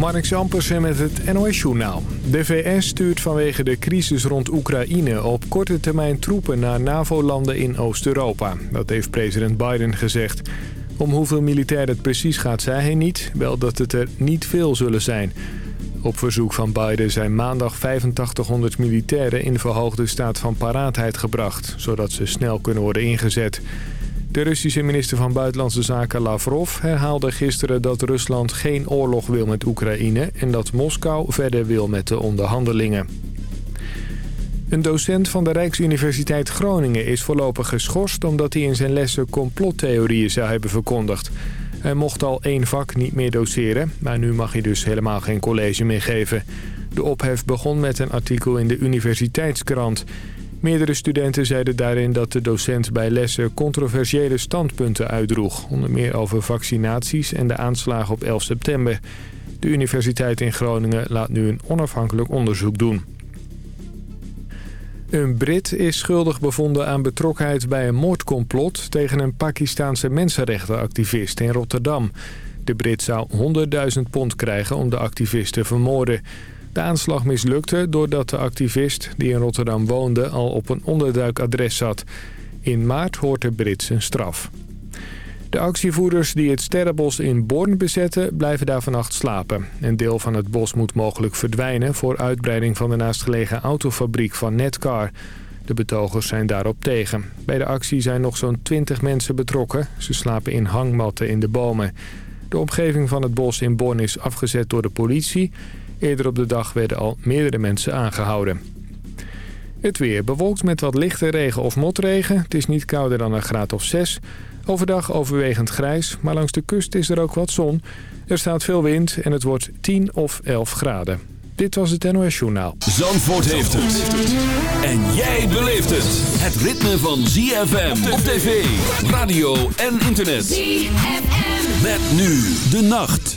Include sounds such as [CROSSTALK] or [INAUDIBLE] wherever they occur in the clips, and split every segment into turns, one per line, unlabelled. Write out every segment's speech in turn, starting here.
Mark Ampersen met het NOS-journaal. De VS stuurt vanwege de crisis rond Oekraïne op korte termijn troepen naar NAVO-landen in Oost-Europa. Dat heeft president Biden gezegd. Om hoeveel militairen het precies gaat, zei hij niet. Wel dat het er niet veel zullen zijn. Op verzoek van Biden zijn maandag 8500 militairen in verhoogde staat van paraatheid gebracht... zodat ze snel kunnen worden ingezet. De Russische minister van Buitenlandse Zaken Lavrov herhaalde gisteren dat Rusland geen oorlog wil met Oekraïne... en dat Moskou verder wil met de onderhandelingen. Een docent van de Rijksuniversiteit Groningen is voorlopig geschorst... omdat hij in zijn lessen complottheorieën zou hebben verkondigd. Hij mocht al één vak niet meer doseren, maar nu mag hij dus helemaal geen college meer geven. De ophef begon met een artikel in de universiteitskrant... Meerdere studenten zeiden daarin dat de docent bij lessen controversiële standpunten uitdroeg. Onder meer over vaccinaties en de aanslagen op 11 september. De Universiteit in Groningen laat nu een onafhankelijk onderzoek doen. Een Brit is schuldig bevonden aan betrokkenheid bij een moordcomplot... tegen een Pakistaanse mensenrechtenactivist in Rotterdam. De Brit zou 100.000 pond krijgen om de activist te vermoorden... De aanslag mislukte doordat de activist die in Rotterdam woonde al op een onderduikadres zat. In maart hoort de Brit zijn straf. De actievoerders die het Sterrenbos in Born bezetten blijven daar vannacht slapen. Een deel van het bos moet mogelijk verdwijnen voor uitbreiding van de naastgelegen autofabriek van Netcar. De betogers zijn daarop tegen. Bij de actie zijn nog zo'n 20 mensen betrokken. Ze slapen in hangmatten in de bomen. De omgeving van het bos in Born is afgezet door de politie. Eerder op de dag werden al meerdere mensen aangehouden. Het weer bewolkt met wat lichte regen of motregen. Het is niet kouder dan een graad of 6. Overdag overwegend grijs, maar langs de kust is er ook wat zon. Er staat veel wind en het wordt 10 of 11 graden. Dit was het NOS Journaal.
Zandvoort heeft het. En jij beleeft het. Het ritme van ZFM op tv, radio en internet. ZFM. Met nu de nacht.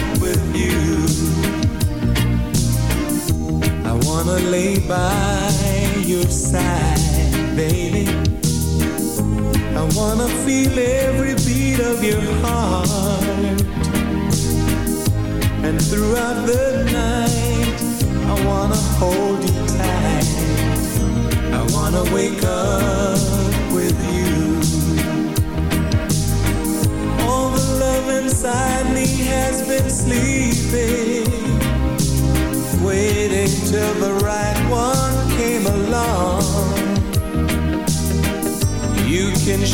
I wanna lay by your side, baby. I wanna feel every beat of your heart. And throughout the night, I wanna hold you tight. I wanna wake up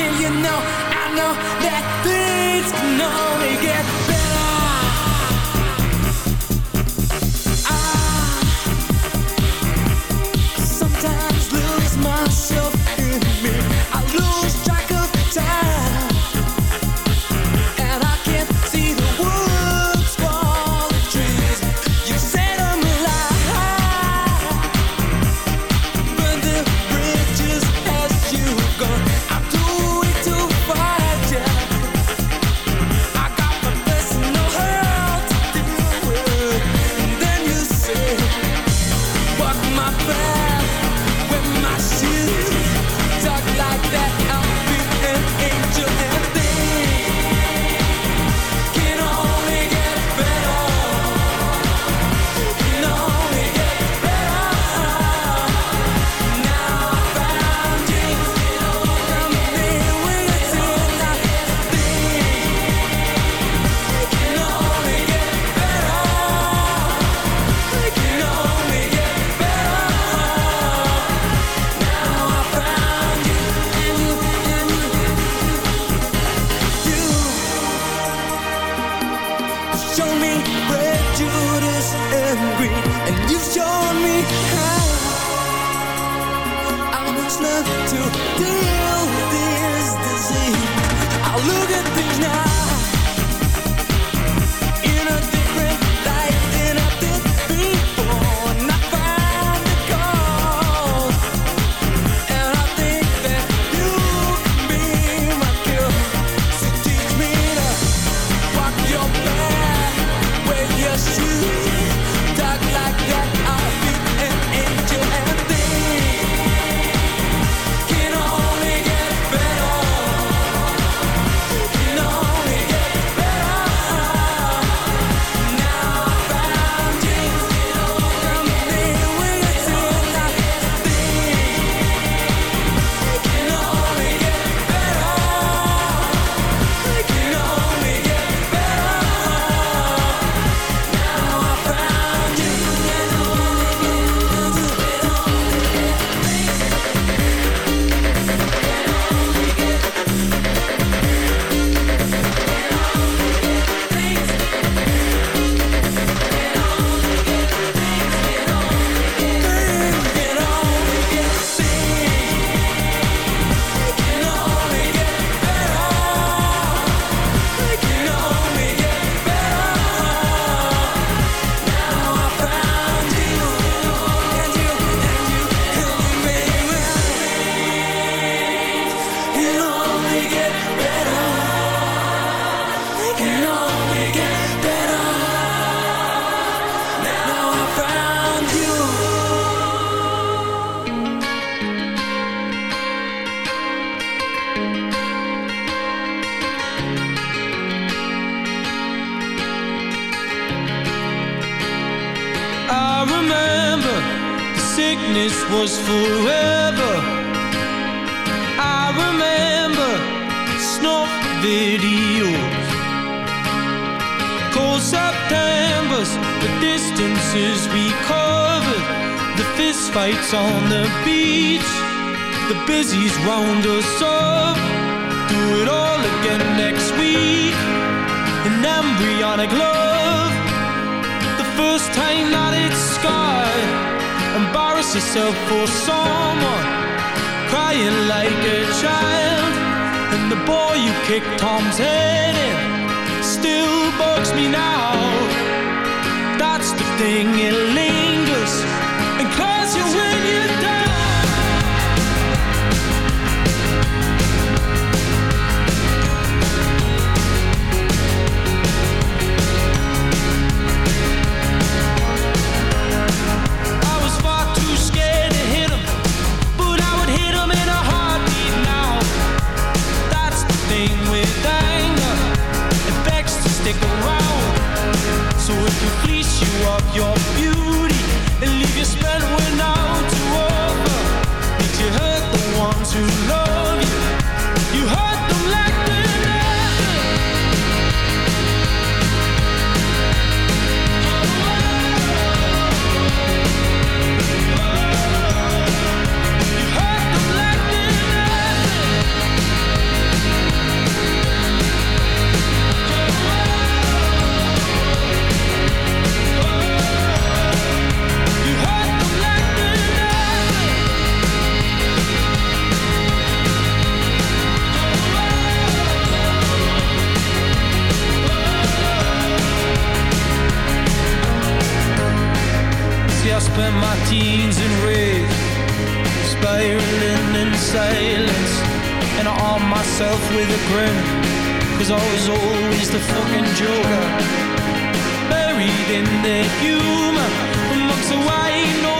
You know, I know that things can only get So if fleece you of your beauty and leave your spell when. jeans and red, spiraling in silence. And
I arm myself with a grin, cause I was always the fucking joker. Buried in the humor, amongst the wine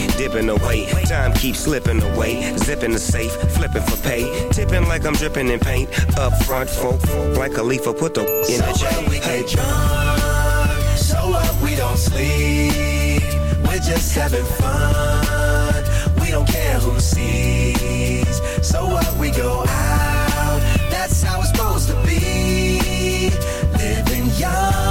dipping away. Time keeps slipping away. Zipping the safe, flipping for pay. Tipping like I'm dripping in paint. Up front, folk, like a leaf, put the in
so
the
J. We hey. get drunk, so up, we don't sleep. We're just having fun. We don't care who sees. So what? We go out. That's how it's supposed to be. Living young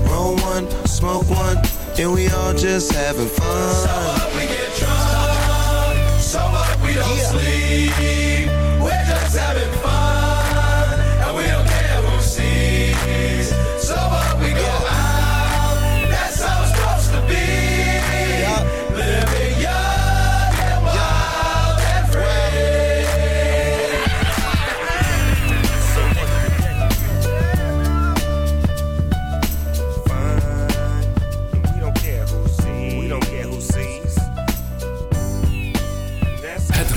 Roll one, smoke one, and we all just having fun.
So up, we get drunk. So up, we don't yeah. sleep.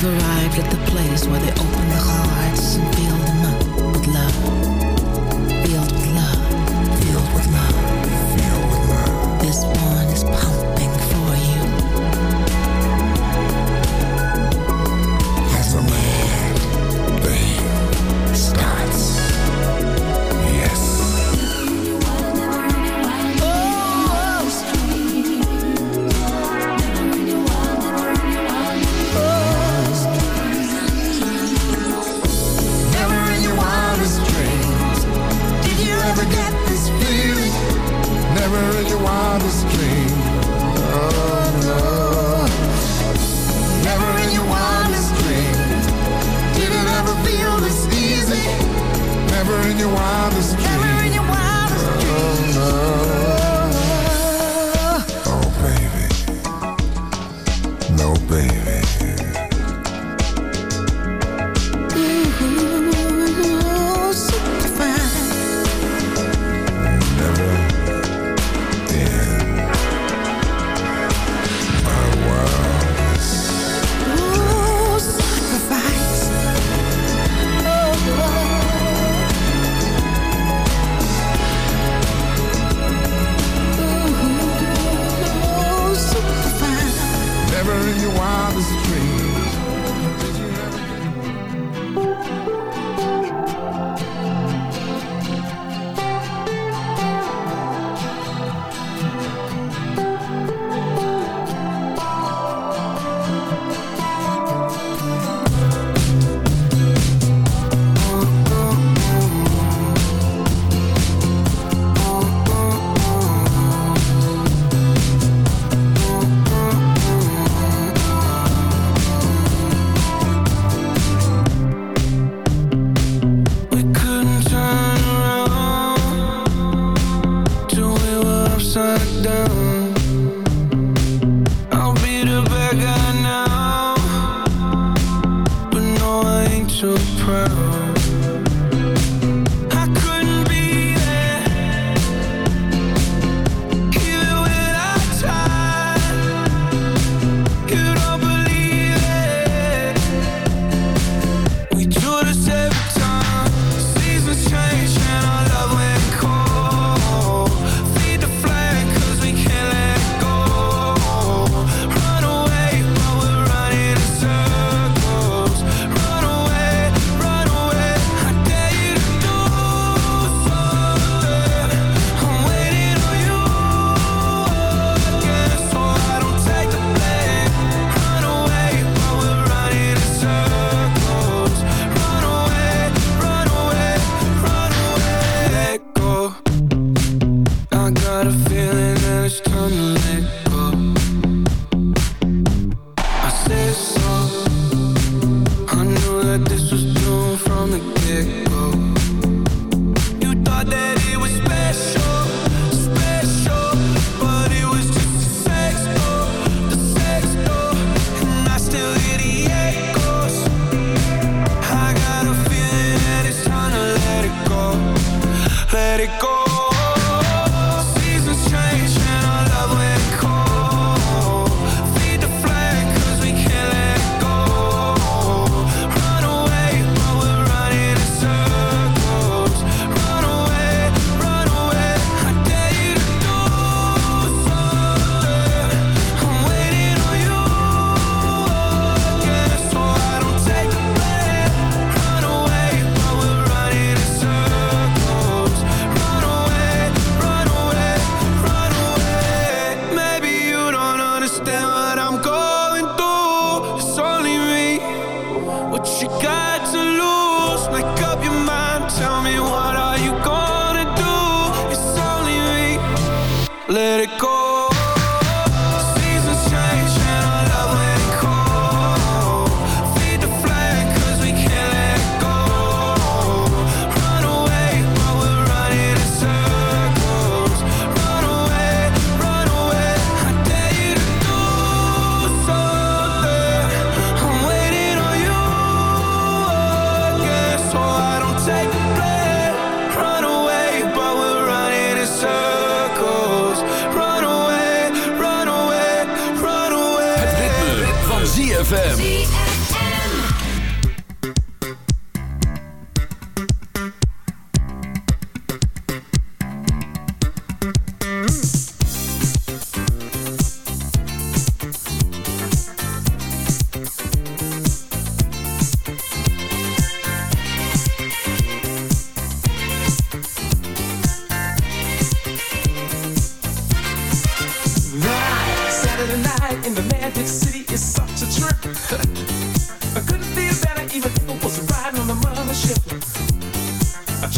CFFM
Seasons hearts and
build them up with cold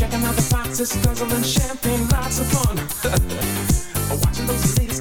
Checking
out the boxes, it's
guzzling champagne, lots of
fun. [LAUGHS] Watching those ladies.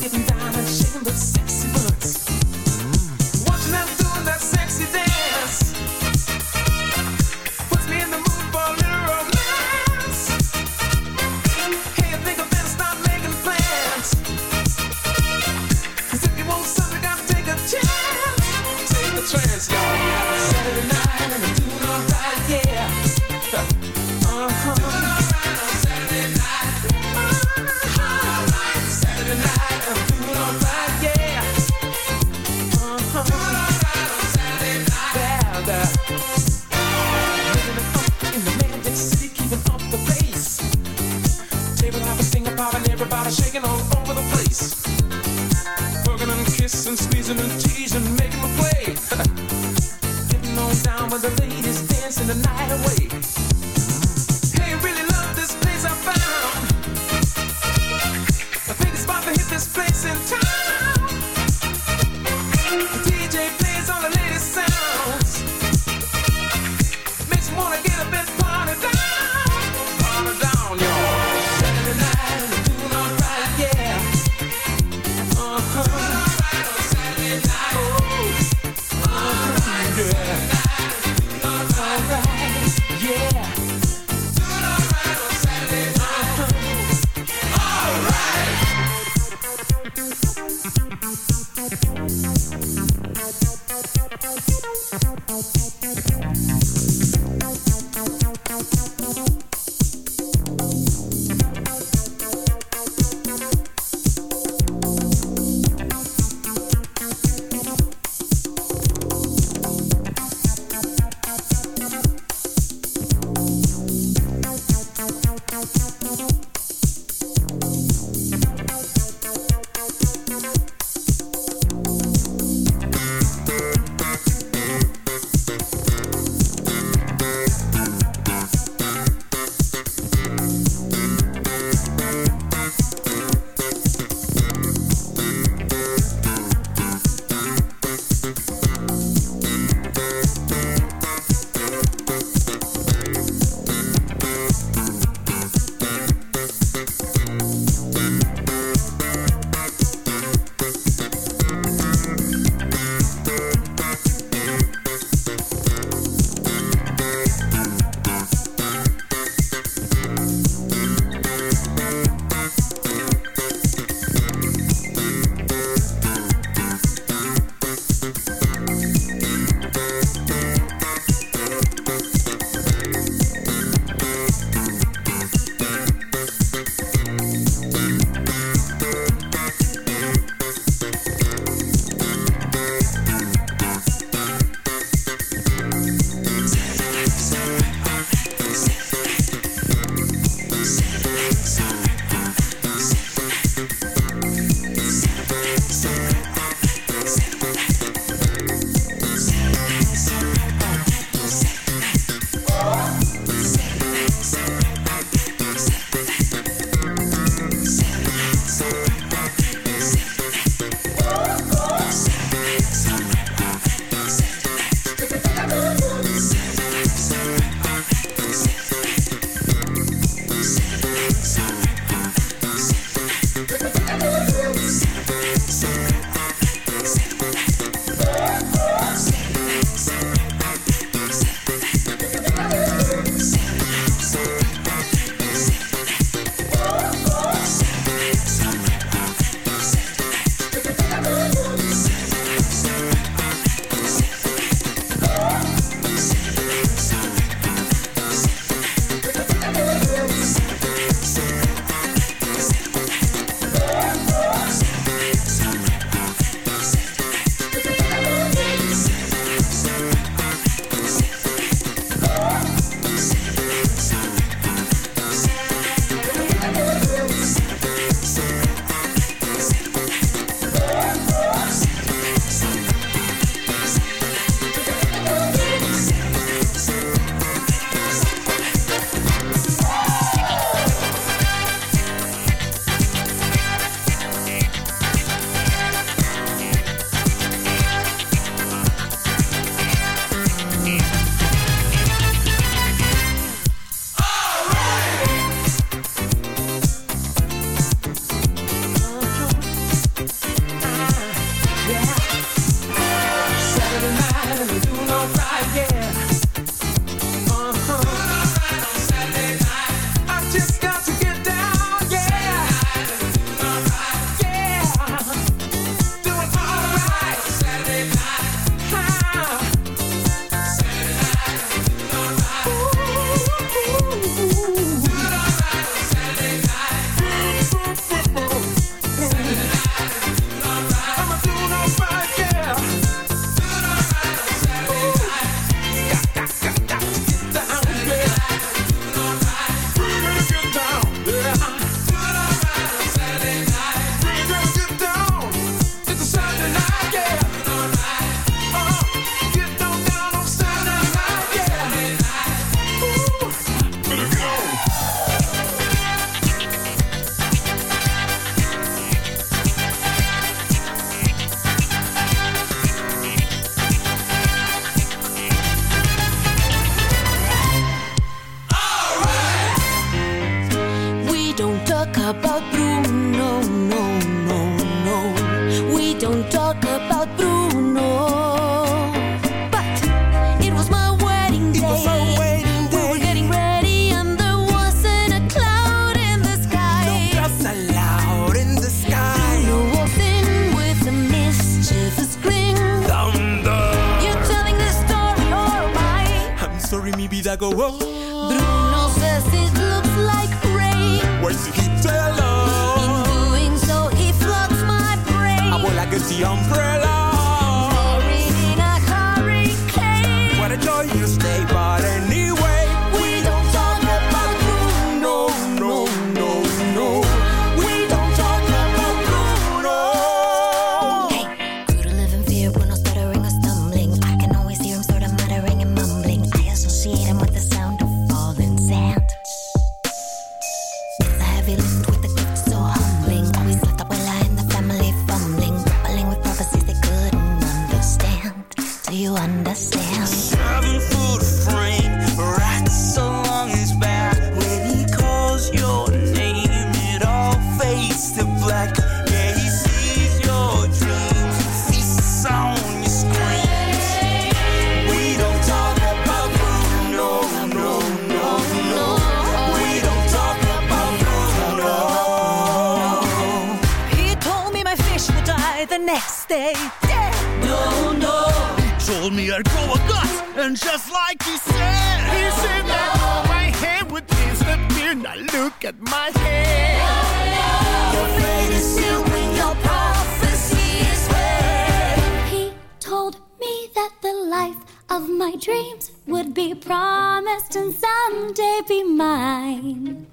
be promised and someday be mine.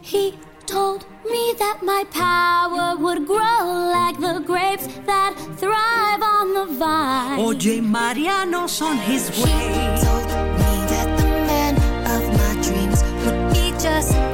He told me that my power would grow like the grapes that thrive on the vine.
Oye, Mariano's on his way.
He told me that the man of my dreams would be just.